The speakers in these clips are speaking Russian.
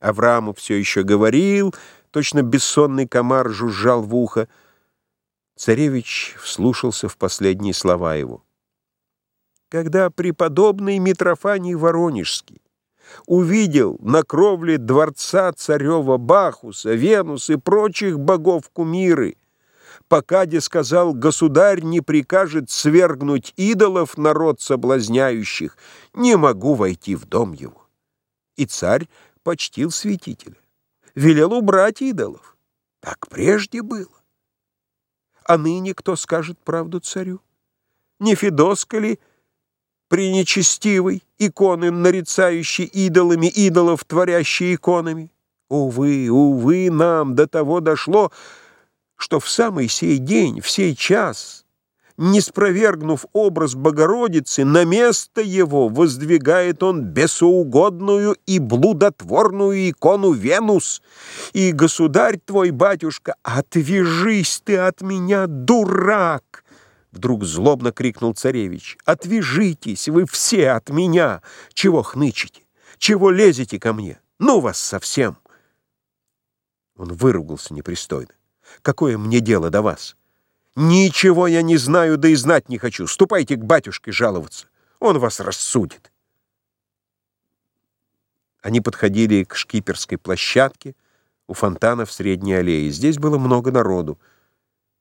Аврааму все еще говорил, точно бессонный комар жужжал в ухо. Царевич вслушался в последние слова его. Когда преподобный Митрофаний Воронежский увидел на кровле дворца царева Бахуса, Венус и прочих богов кумиры, покаде сказал, государь не прикажет свергнуть идолов народ соблазняющих, не могу войти в дом его. И царь почтил святителя, велел убрать идолов. Так прежде было. А ныне кто скажет правду царю? Не Федоска ли пренечестивый, иконы, нарицающие идолами, идолов, творящие иконами? Увы, увы, нам до того дошло, что в самый сей день, в сей час не спровергнув образ Богородицы, на место его воздвигает он бесоугодную и блудотворную икону Венус. И, государь твой, батюшка, отвяжись ты от меня, дурак!» Вдруг злобно крикнул царевич. «Отвяжитесь вы все от меня! Чего хнычете? Чего лезете ко мне? Ну вас совсем!» Он выругался непристойно. «Какое мне дело до вас?» Ничего я не знаю, да и знать не хочу. Ступайте к батюшке жаловаться. Он вас рассудит. Они подходили к шкиперской площадке у фонтана в Средней аллее. Здесь было много народу.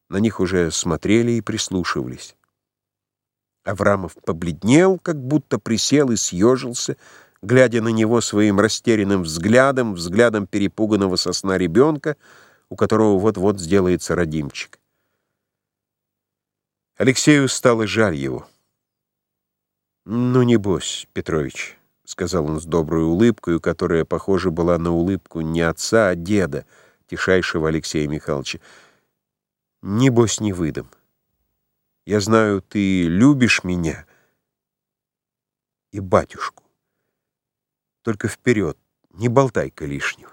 На них уже смотрели и прислушивались. Аврамов побледнел, как будто присел и съежился, глядя на него своим растерянным взглядом, взглядом перепуганного сосна ребенка, у которого вот-вот сделается родимчик. Алексею стало жаль его. «Ну, небось, Петрович», — сказал он с доброй улыбкой, которая, похоже, была на улыбку не отца, а деда, тишайшего Алексея Михайловича. «Небось, не выдам. Я знаю, ты любишь меня и батюшку. Только вперед, не болтай-ка лишнего».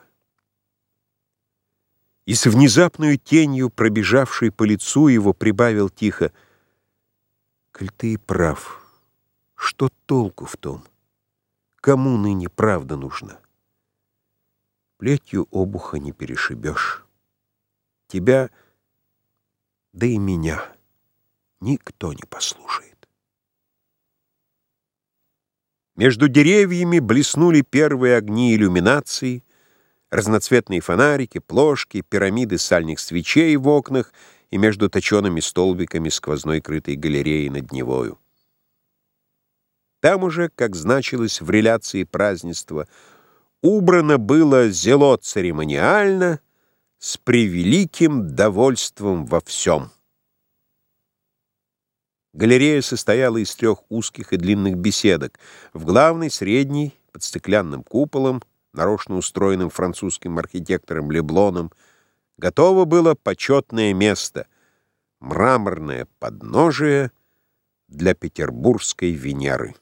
И с внезапной тенью, пробежавшей по лицу его, прибавил тихо — Коль ты и прав, что толку в том? Кому ныне правда нужна? Плетью обуха не перешибешь. Тебя, да и меня, никто не послушает. Между деревьями блеснули первые огни иллюминации, разноцветные фонарики, плошки, пирамиды сальных свечей в окнах — и между точеными столбиками сквозной крытой галереи над Невою. Там уже, как значилось в реляции празднества, убрано было зело церемониально, с превеликим довольством во всем. Галерея состояла из трех узких и длинных беседок. В главной, средней, под стеклянным куполом, нарочно устроенным французским архитектором Леблоном, готово было почетное место — мраморное подножие для петербургской Венеры.